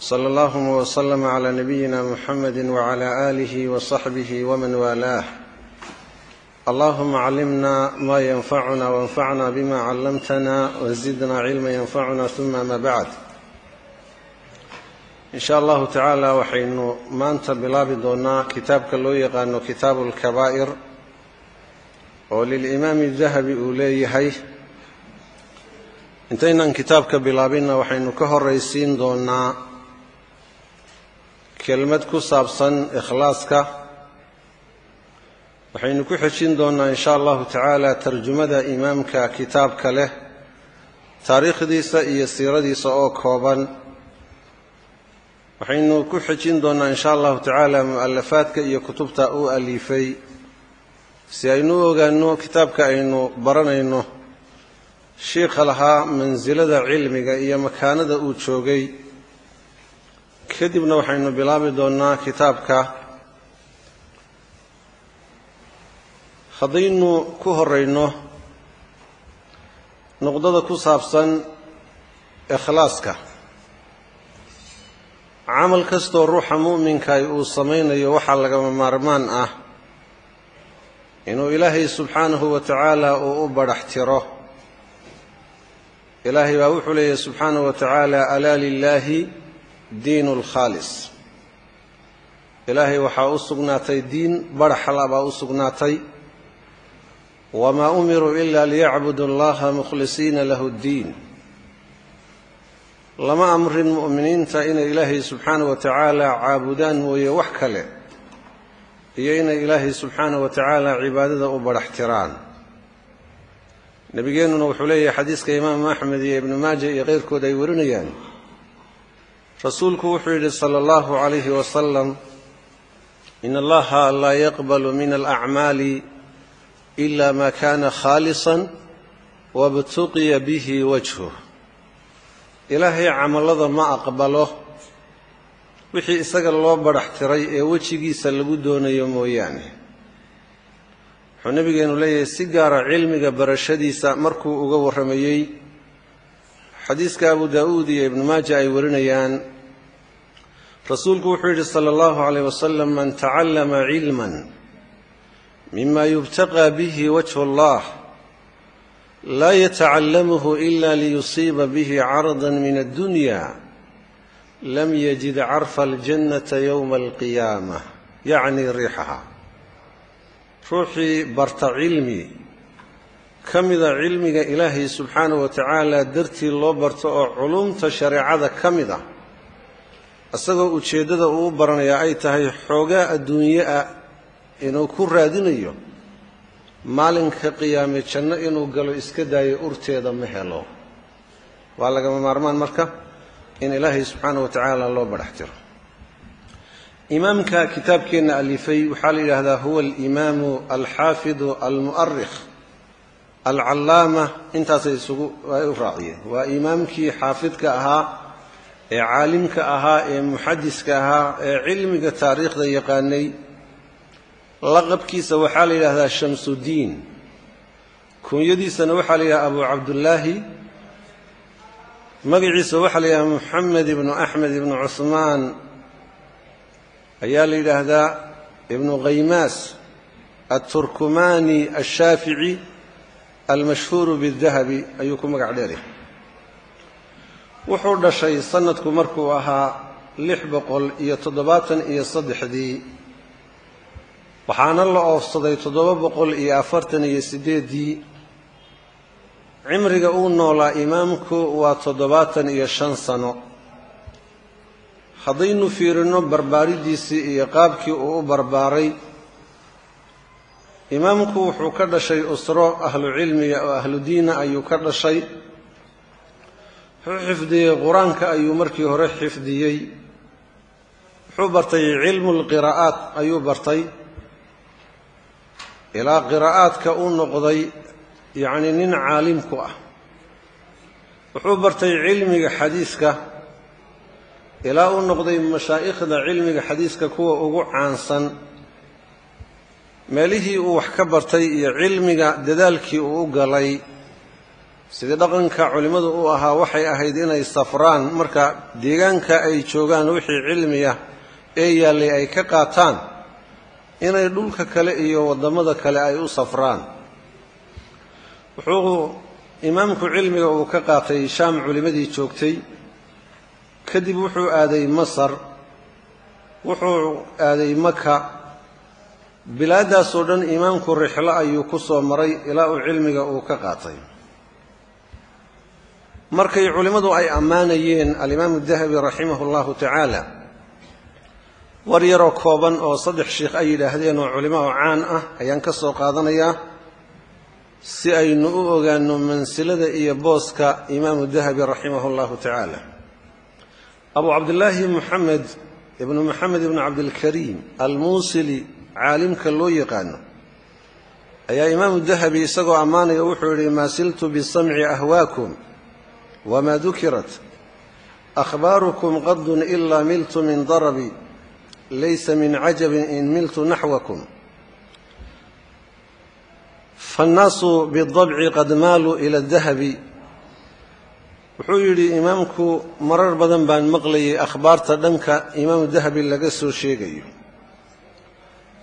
sala allahuma wasalama calaa nabiyina muxamedi wacalaa aalihi wa saxbihi waman waalaah allahuma callimna maa yanfacuna wanfacna bima callamtana wazidna cilma yanfacuna uma ama bacd in shaa allahu tacaala waxaynu maanta bilaabi doonaa kitaabka loo yaqaano kitaabu الكبائر oo lilimaami dahabi uu leeyahay. Intaynan kitaabka bilaabinna waxaynu ka horaysiin doonaa kelmad ku saabsan ikhlaaska waxaynu ku xejin doonnaa in sha allahu tacaala tarjumada imaamka kitaabka leh taariikhdiisa iyo siiradiisa oo kooban. Waxaynu ku xejin doonnaa in sha allahu tacaala mu'alafaadka iyo kutubta uu alifay. Si aynu u ogaano kitaabka aynu baranayno shiikha lahaa mansilada cilmiga iyo makaanada uu joogay kadibna waxaynu bilaabi doonnaa kitaabka. Haddaynu ku horayno nuqdada ku saabsan ikhlaaska. Camal kastoo ruuxa mu'minkaay uu samaynayo waxaa lagama maarmaan ah inuu ilaahay subxaanahu wa tacaala uu u badhax tiro. Ilaahay baa wuxuu leeyahy subxaanahu wa tacaala alaa lilaahi diinu lkhaalis ilaahay waxaa u sugnaatay diin badhaxla baa u sugnaatay. Wamaa umiruu ila liyacbudu allaha mukhlisiina lahu ddiin lama amrin mu'miniinta inay ilaahay subxaanahu wa tacaala caabudaan mooye wax kale iyo inay ilaahay subxaanahu wa tacaala cibaadada u badhax tiraan. Nebigeennuna wuxuu leeyahay xadiiska imaamu axmed iyo ibnu maaja iyo keyrkood ay warinayaan rasuulku wuxuu yidhi sala allahu calayhi wasalam in allaha laa yaqbalu min alacmaali ila ma kana khaalisan wabtuqiya bihi wajhuh ilaahay camallada ma aqbalo. Wixii isaga loo badhax tiray ee wejigiisa lagu doonayo mooyaane. Wuxuu nabigeenu leeyahay si gaara cilmiga barashadiisa markuu uga warramayey xadiiska abu daa'uud iyo ibnu maaja ay warinayaan rasuulku wuxuu yidhi sala allahu calayh wasalam man tacallama cilman mima yubtaqaa bihi wajhu allah laa yatacallamuhu ila liyusiiba bihi carada min addunya lam yajid carfa aljannata yowma alqiyaama yacni riixaha. Ruuxii barta cilmi ka mida cilmiga ilaahay subxaanahu wa tacaala dartii loo barto oo culumta shareecada ka mid ah isagoo ujeeddada uu u baranayaa ay tahay xoogaa adduunye ah inuu ku raadinayo maalinka qiyaame janno inuu galo iska daayo urteeda ma helo. Waa lagama maarmaan marka in ilaahay subxaanahu wa tacaala loo badhax tiro. Imaamka kitaabkeenna alifay waxaa la yidhaahdaa huwa alimaamu alxaafidu almu'arikh alcallaama intaasay isugu ay u raaciyeen. Waa imaamkii xaafidka ahaa ee caalimka ahaa ee muxadiska ahaa ee cilmiga taariikhda yaqaanay. Laqabkiisa waxaa la yidhahdaa shamsudiin kunyadiisana waxaa la yidhahdaa abu cabdullaahi. Magaciisa waxaa la yidhahdaa moxamed ibnu axmed ibnu cuhmaan ayaa la yidhaahdaa ibnu khaymaas alturkumaani alshaafici almashhuuru bidahabi ayuu ku magac dheeray wuxuu dhashay sanadku markuu ahaa lix boqol iyo toddobaatan iyo saddexdii. Waxaana la oofsaday toddoba boqol iyo afartan iyo siddeeddii. Cimriga uu noolaa imaamku waa toddobaatan iyo shan sano. Haddaynu fiirino barbaaridiisii iyo qaabkii uu u barbaaray imaamku wuxuu ka dhashay usro ahlu cilmiga oo ahlu diina ayuu ka dhashay. Wuxuu xifdiyey qur'aanka ayuu markii hore xifdiyey. Wuxuu bartay cilmu lqiraa'aat ayuu bartay. Ilaa qiraa'aadka uu noqday yacni nin caalimku ah. Wuxuu bartay cilmiga xadiiska. Ilaa uu noqday mashaa'ikhda cilmiga xadiiska kuwa ugu caansan meelihii uu wax ka bartay iyo cilmiga dadaalkii uu u galay sidii dhaqanka culimmadu u ahaa waxay ahayd inay safraan. Marka deegaanka ay joogaan wixii cilmiya ee yaallay ay ka qaataan inay dhulka kale iyo waddamada kale ay u safraan. Wuxuu imaamku cilmiga uu ka qaatay shaam culimmadii joogtay. Kadib wuxuu aaday masar wuxuu aaday maka bilaaddaasoo dhan imaamku rixlo ayuu ku soo maray ilaa uu cilmiga uu ka qaatay. Markay culimmadu ay ammaanayeen alimaamu dahabi raximahu allahu tacaala war yaroo kooban oo saddex sheikh ay yidhaahdeen oo culimo oo caan ah ayaan ka soo qaadanayaa si aynu u ogaanno mansilada iyo booska imaamu dahabi raximahu allahu tacaala. Abu cabdillaahi moxamed ibnu moxamed ibnu cabdilkariim almuusili caalimka loo yaqaano. Ayaa imaamu dahabi isagoo ammaanaya wuxuu yidhi maa siltu bisamci ahwaakum wmaa dukirat. Ahbaarukum qadun ilaa miltu min darabi laysa min cajabin in miltu naxwakum. Faannaasu bidabci qad maaluu ila dahabi. Wuxuu yidhi imaamku marar badan baan maqlayay akhbaarta dhanka imaamu dahabi laga soo sheegayo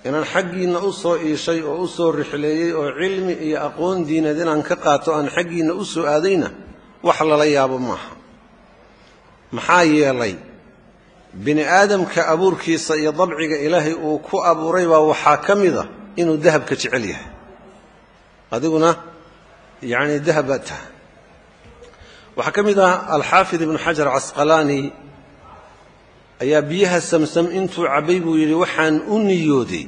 inaan xaggiinna u soo iishay oo u soo rixleeyey oo cilmi iyo aqoon diineed inaan ka qaato aan xaggiinna u soo aadayna wax lala yaabo maaha. Maxaa yeelay bini aadamka abuurkiisa iyo dabciga ilaahay uu ku abuuray baa waxaa ka mida inuu dahabka jecel yahay. Adiguna yacni dahab baad tahay. Waxaa ka mid ah alxaafid ibnu xajar casqalaani ayaa biyaha samsam intuu cabbay buu yidhi waxaan u niyooday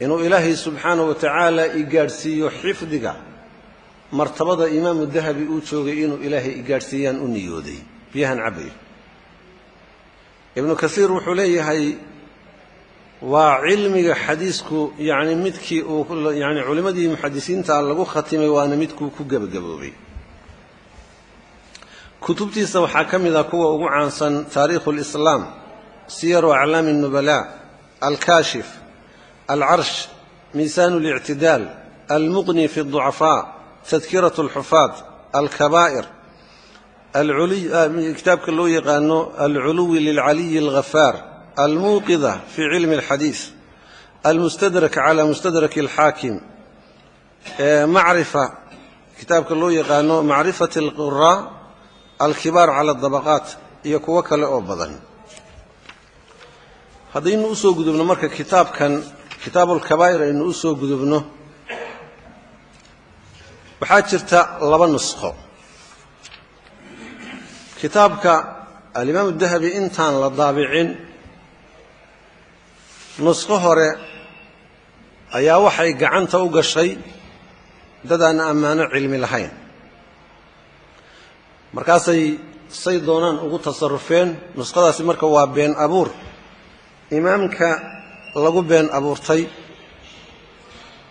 inuu ilaahay subxaanahu wa tacaala i gaadhsiiyo xifdiga martabada imaamu dahabi uu joogay inuu ilaahay i gaadhsiiyaan u niyooday. Biyahan cabbayo ibnu kasiir wuxuu leeyahay waa cilmiga xadiisku yacni midkii uu yani culimmadii muxadisiinta lagu khatimay waana midkuu ku gebagaboobay kutubtiisa waxaa ka mid ah kuwa ugu caansan taariikhu lislaam siyaru aclaami الnubala alkaashif alcarsh miisaan اlictidaal almuqni fi الضucafaa tadkiraة اlxufaad alkabaa'ir kitaabka loo yaqaano alculuwi lilcaliyi اlghafaar almuuqida fi cilmi اlxadiis almustadrak cala mustadrak اlxaakim macrifa kitaabka loo yaqaano macrifat اlquraa alkibaar cala dabaqaat iyo kuwo kale oo badan. Haddaynu u soo gudubno marka kitaabkan kitaabuulkabaa'ir aynu u soo gudubno waxaa jirta laba nusqo. Kitaabka alimaamu dahabi intaan la daabicin nusqo hore ayaa waxay gacanta u gashay dad aan ammaano cilmi lahayn markaasay say doonaan ugu tasarufeen nusqadaasi marka waa been abuur. Imaamka lagu been abuurtay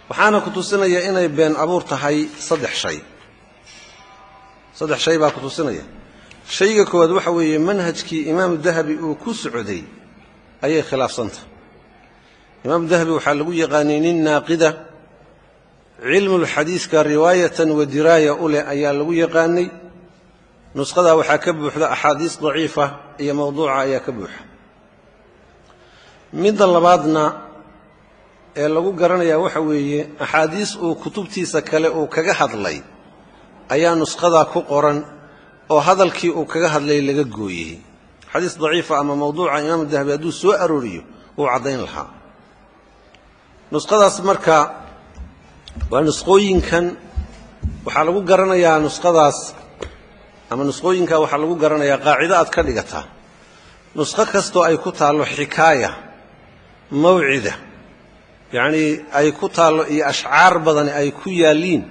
waxaana ku tusinaya inay been abuur tahay saddex shay. Saddex shay baa ku tusinaya. Shayga koowaad waxa weeye manhajkii imaamu dahabi uu ku socday ayay khilaafsantahay imaamu dahabi waxaa lagu yaqaanay nin naaqida cilmulxadiiska riwaayatan wa diraaya u leh ayaa lagu yaqaanay nusqadaa waxaa ka buuxda axaadiis daciifa iyo mawduuca ayaa ka buuxa. Midda labaadna ee lagu garanayaa waxa weeye axaadiis uu kutubtiisa kale uu kaga hadlay ayaa nusqadaa ku qoran oo hadalkii uu kaga hadlay laga gooyey. Xadiis daciifa ama mawduuca imaamu dahabi hadduu soo arooriyo wuu caddayn lahaa. Nusqadaas marka waa nusqooyinkan waxaa lagu garanayaa nusqadaas ama nusqooyinka waxaa lagu garanayaa qaacido aad ka dhigataa nusqo kastoo ay ku taallo xikaaya mawcida yacnii ay ku taallo iyo ashcaar badani ay ku yaaliin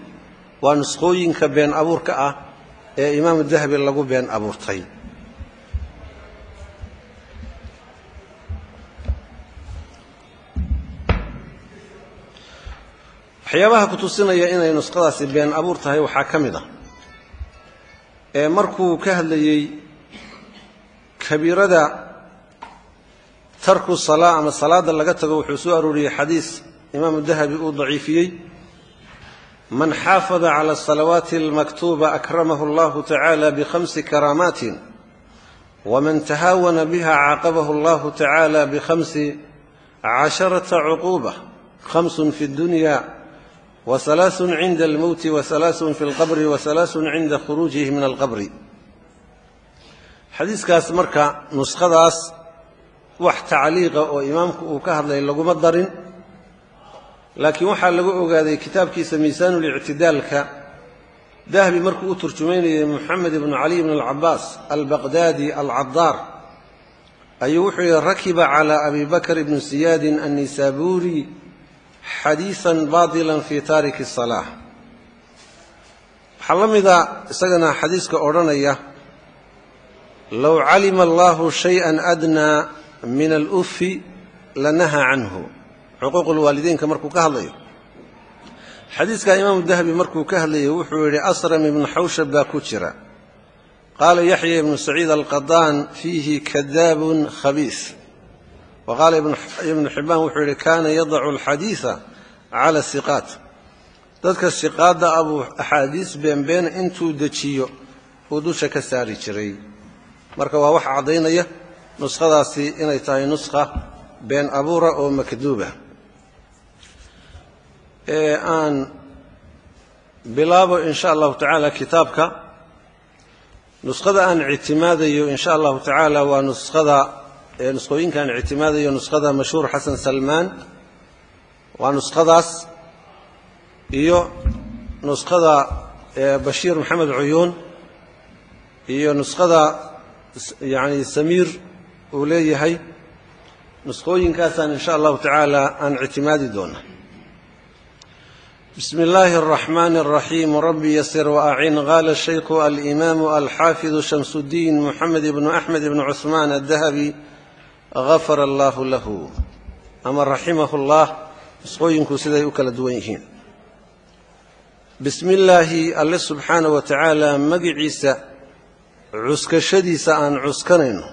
waa nusqooyinka been abuurka ah ee imaamu dahabi lagu been abuurtay. Waxyaabaha ku tusinaya inay nusqadaasi been abuur tahay waxaa ka mid ah markuu ka hadlayey kabiirada tarku salaa ama salaada laga tago wuxuu soo arooriyey xadiis imaamu dahabi uu daciifiyey. Man xaafada cala asalawaati almaktuuba akramahu allahu tacaala bikhamsi karaamaatin waman tahaawana biha caaqabahu allahu tacaala bikhamsi casharata cuquuba khamsun fi dunya wahalaasun cinda almowti wahalaasun fi lqabri wahalaasun cinda khuruujihi min alqabri. Xadiiskaas marka nuskhadaas wax tacliiqa oo imaamku uu ka hadlay laguma darin laakiin waxaa lagu ogaaday kitaabkiisa miisaanulictidaalka dahabi markuu u turjumaynayay moxamed ibnu cali bn alcabaas albaqdaadi alcadaar ayuu wuxuu yihi rakiba cala abi bakr ibni siyaadin annisaabuuri xadiisan baطila fi taariki الsalaaة waxaa la mida isagana xadiiska odhanaya low calima allahu shayئa adnaa min alufi lanaha canhu xuquuq lwaalideynka markuu ka hadlayo xadiiska imaamu dahabi markuu ka hadlayay wuxuu yihi asram ibnu xawshab baa ku jira qaala yaxya ibnu saciid alqadaan fiihi kadaabun khabiis wa qaala ibnu xibbaan wuxuu yihi kaana yadacu alxadiida cala siqaat dadka siqaadda abuu axaadiis beenbeen intuu dejiyo uu dusha ka saari jiray marka waa wax caddaynaya nuskhadaasi inay tahay nuskha been abuura oo makduuba ee aan bilaabo in sha allahu tacaala kitaabka nuskhada aan ictimaadayo in sha allahu tacaala waa nuskhada nuskhooyinka aan ictimaadayo nuskhada mashhuur xasan salmaan waa nuskhadaas iyo nuskhada bashiir maxamed cuyuun iyo nuskhada yani samiir uu leeyahay nuskhooyinkaasaan in sha allahu tacaala aan ictimaadi doona بسم الله الرحمن الرحيم رب يسر وأعن قال الشيخ الإمام الحافظ شمس الدين محمد بن أحمد بن afar allaahu lahu. Ama raximahu اllah nusqooyinkuu siday u kala duwan yihiin. Bismi illaahi alle subxaana wa tacaala magiciisa cuskashadiisa aan cuskanayno.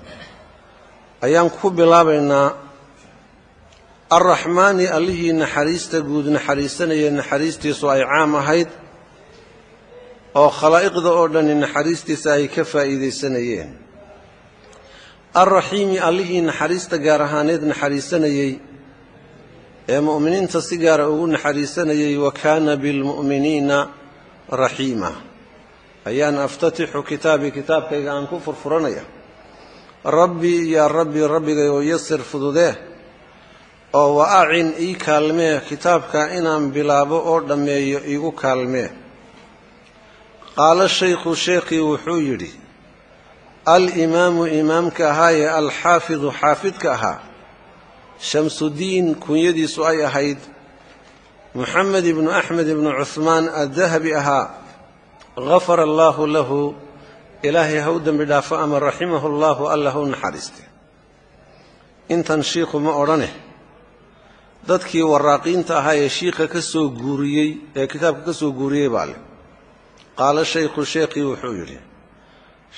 Ayaan ku bilaabaynaa arraxmaani allihii naxariista guud naxariisanaya naxariistiisu ay caam ahayd oo khalaa'iqda oo dhani naxariistiisa ay ka faa'iidaysanayeen alraxiimi allihii naxariista gaar ahaaneed naxariisanayey ee mu'miniinta si gaara ugu naxariisanayey wa kaana bilmu'miniina raxiima ayaan aftatixu kitaabii kitaabkayga aan ku furfuranaya. Rabbii yaa rabbii rabbigay oo yasir fududee oo wa acin ii kaalmee kitaabka inaan bilaabo oo dhammeeyo iigu kaalmee qaala shaykhu sheekhii wuxuu yidhi alimaamu imaamka ahaayee alxaafidu xaafidka ahaa shamsudiin kunyadiisu ay ahayd muxamed ibnu axmed ibnu cuhmaan addahabi ahaa gafara allaahu lahu ilaahay ha u dembi dhaafo ama raximahu allaahu alla ha u naxariiste. Intan shiikhu ma odhane dadkii waraaqiinta ahaa ee shiikha ka soo guuriyey ee kitaabka ka soo guuriyey baa leh qaala shaykhu sheekhii wuxuu yidhi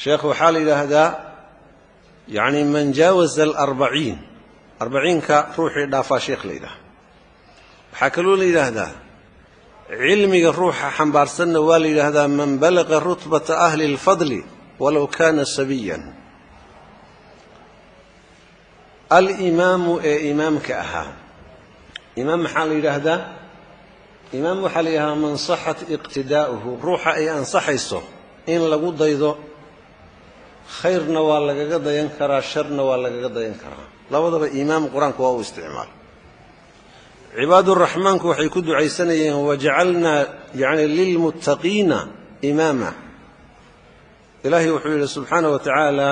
sheekh waxaa la yidhaahdaa yacni man jaawaza alarbaciin. Arbaciinka ruuxii dhaafaa sheekh la yidhaha waxaa kaloo la yidhaahdaa cilmiga ruuxa xambaarsanna waa la yidhaahdaa man balaqa rutbata ahli اlfadli walow kaana sabiyan. Alimaamu ee imaamka ahaa. Imaam maxaa la yidhaahdaa? Imaam waxaa la yidhahdaa man saxat iqtidaa'uhu. Ruuxa ay ansaxayso in lagu daydo khayrna waa lagaga dayan karaa sharna waa lagaga dayan karaa. Labadaba imaam qur'aanku waa uu isticmaal. Cibaaduraxmaanku waxay ku ducaysanayeen wajacalnaa yani lilmuttaqiina imaama. Ilaahay wuxuu yidhi subxaana wa tacaala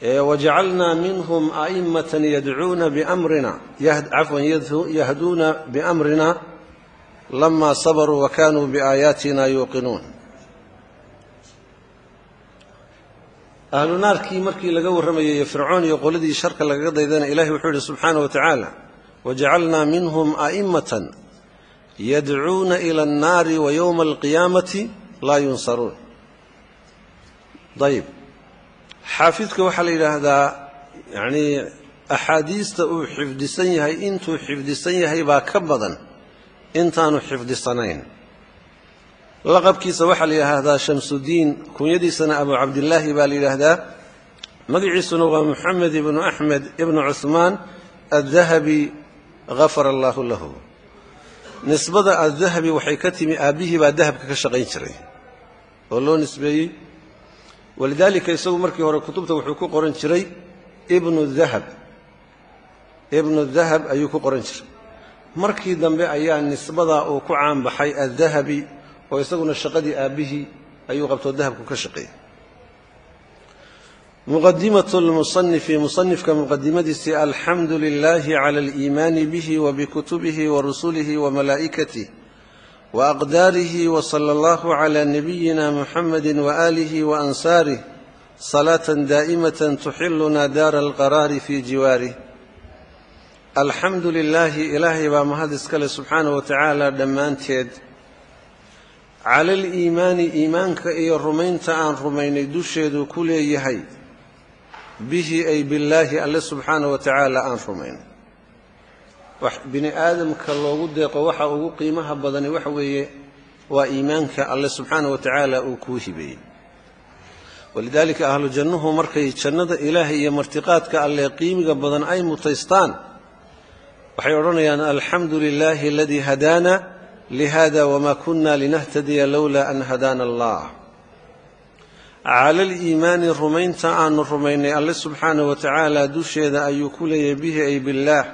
wajacalnaa minhum a'immatan yadcuuna biamrina cafwan yahduuna biamrina lama sabaruu wa kanuu biaayaatina yuuqinuun ahlu naarkii markii laga warramayay fircoon iyo qoladii sharka lagaga daydana ilahay wuxuu yidhi subxaana wa tacaala wajacalnaa minhum a'immatan yadcuuna ila annaari wa yowma alqiyaamati laa yunsaruun. Ayib xaafidka waxaa la yidhaahdaa yanii axaadiista uu xifdisan yahay intuu xifdisan yahay baa ka badan intaanu xifdisanayn laqabkiisa waxaa la yidhaahdaa shamsudiin kunyadiisana abu cabdillaahi baa la yidhaahdaa. Magaciisuna waa moxamed ibnu axmed ibnu cuhmaan addahabi hafara allaahu lahu. Nisbada addahabi waxay ka timi aabbihii baa dahabka ka shaqayn jiray oo loo nisbeeyey. Walidaalika isagu markii hore kutubta wuxuu ku qoran jiray ibnu dahab. Ibnu dahab ayuu ku qoran jiray. Markii dambe ayaa nisbadaa uu ku caanbaxay addahabi oo isaguna shaqadii aabbihii ayuu qabtoo dahabku ka shaqeeyey. Muqadimatu lmusanifi musanifka muqadimadiisii alxamdu lilaahi cala aliimaani bihi wa bikutubihi wa rusulihi wa malaa'ikatih wa aqdaarihi wa sala allahu cala nabiyina muxamedi waaalihi wa ansaarih salaatan daa'imatan tuxiluna daara alqaraari fii jiwaarih alxamdu lilaahi ilaahay baa mahad iskale subxaanah wa tacaala dhammaanteed cala aliimaani iimaanka iyo rumaynta aan rumaynay dusheedu ku leeyahay bihi ay billaahi alle subxaana wa tacaala aan rumaynay bini aadamka loogu deeqo waxa ugu qiimaha badani waxa weeye waa iimaanka alle subxaana wa tacaala uu kuu hibeeyey. Walidaalika ahlu jannuhu markay jannada ilaahay iyo martiqaadka alle qiimiga badan ay mutaystaan waxay odhanayaan alxamdu lilaahi aladii hadaana lihada wma kuna linahtadiya lowlaa an hadaana allah cala aliimaani rumaynta aanu rumaynay alle subxaanah wa tacaala dusheeda ayuu ku leeyahay bihi ay billaah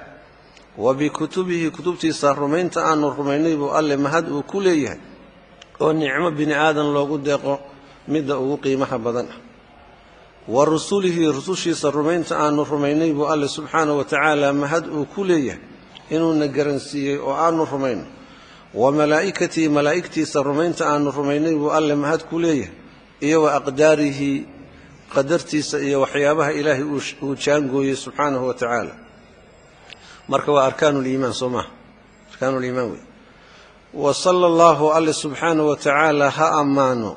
wa bikutubihi kutubtiisa rumaynta aanu rumaynay buu alle mahad uu ku leeyahay oo nicmo bini aadan loogu deeqo midda ugu qiimaha badan ah wa rusulihi rusushiisa rumaynta aanu rumaynay buu alle subxaanah wa tacaala mahad uu ku leeyahay inuuna garansiiyey oo aanu rumayno wa malaa'ikatii malaa'igtiisa rumaynta aanu rumaynay buu alle mahad ku leeyahay. Iyo wa aqdaarihi qadartiisa iyo waxyaabaha ilaahay uu jaangooyey subxaanahu wa tacaala. Marka waa arkaanuliimaan soo maha arkaanuliimaan wey. Wa sala allahu alle subxaanahu wa tacaala ha ammaano.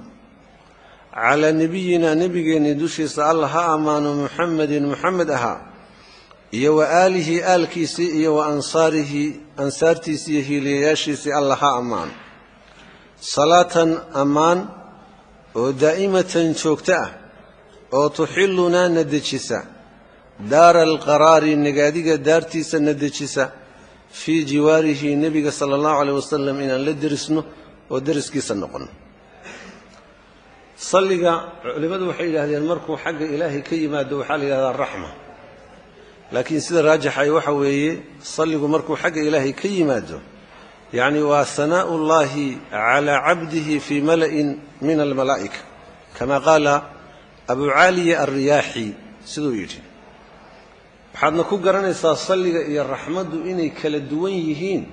Calaa nebiyina nebigeennii dushiisa alla ha ammaano muxamedin muxamed ahaa. Iyo wa aalihi aalkiisii iyo wa ansaarihi ansaartiisii iyo hiiliyayaashiisii alla ha ammaano salaatan ammaan oo daa'imatan joogto ah oo tuxillunaa na dejisa. Daara alqaraari nagaadiga daartiisa na dejisa. Fii jiwaarihi nebiga sala allahu caleyh wasalam inaan la derisno oo deriskiisa noqono salliga culimmadu waxay yidhaahdeen markuu xagga ilaahay ka yimaado waxaa la yidhahdaa raxma laakiin sida raajaxay waxa weeye salligu markuu xagga ilaahay ka yimaado yacni waa hanaa'u llahi calaa cabdihi fii mala'in min almalaa'ika kama qaala abu caaliya alriyaaxi siduu yidhi waxaadna ku garanaysaa salliga iyo raxmaddu inay kala duwan yihiin.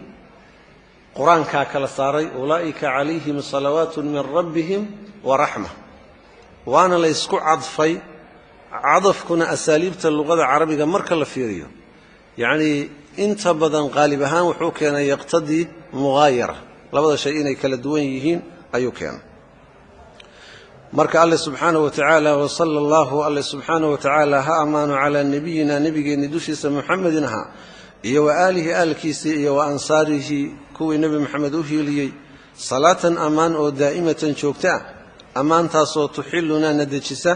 Qur'aankaa kala saaray ulaa'ika calayhim salawaatu min rabbihim wa raxma waana la ysku cadfay cadafkuna asaaliibta luqada carabiga marka la fiiriyo yacnii inta badan qaalib ahaan wuxuu keenay yaqtadii muhaayara labada shay inay kala duwan yihiin ayuu keenay. Marka alle subxaanaه wa tacaala wasala allahu alle subxaanaه wa tacaala ha ammaano calaa nebiyina nebigeenni dushiisa muxamedin ahaa iyo wa aalihi aalkiisii iyo wa ansaarihi kuwii nebi moxamed u hiiliyey salaatan ammaan oo daa'imatan joogto ah ammaantaasoo tuxilunaa na dejisa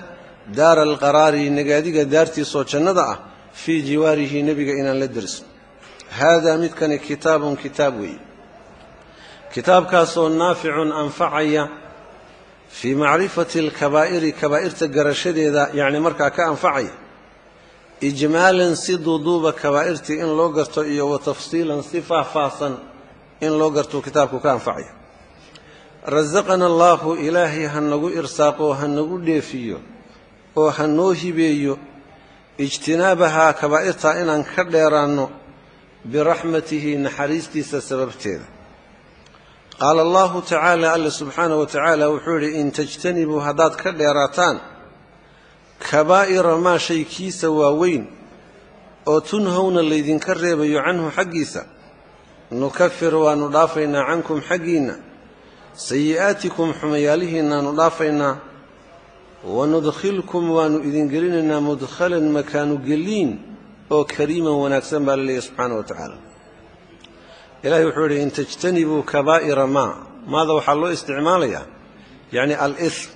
daara alqaraari nagaadiga daartiisoo jannada ah fii jiwaarihi nebiga inaan la derisno haadaa midkani kitaabun kitaab weeye kitaabkaasoo naaficun anfacaya fii macrifati alkabaa'iri kabaa'irta garashadeeda yacni markaa ka anfacaya. Ijmaalan si duuduuba kabaa'irtii in loo garto iyo wa tafsiilan si faahfaahsan in loo gartuu kitaabku ka anfacaya. Rasaqana allaahu ilaahay ha nagu irsaaqoo ha nagu dheefiyo oo ha noo hibeeyo ijtinaabahaa kabaa'irtaa inaan ka dheeraanno biraxmatihi naxariistiisa sababteeda. Qaala allahu tacaala alle subxaanah wa tacaala wuxuu yidhi in tajtanibuu haddaad ka dheeraataan kabaa'ira maa shay kiisa waaweyn oo tunhowna laydinka reebayo canhu xaggiisa nukafir waannu dhaafaynaa cankum xaggiinna sayi'aatikum xumayaalihiinnaannu dhaafaynaa wanudkhilkum waannu idin gelinaynaa mudkhalan makaanu geliin oo kariiman wanaagsan baa la leeyahy subxaana wa tacaala ilahay wuxuu yidhi in tajtanibuu kabaa'ira maa maada waxaa loo isticmaalayaa yacni al-ism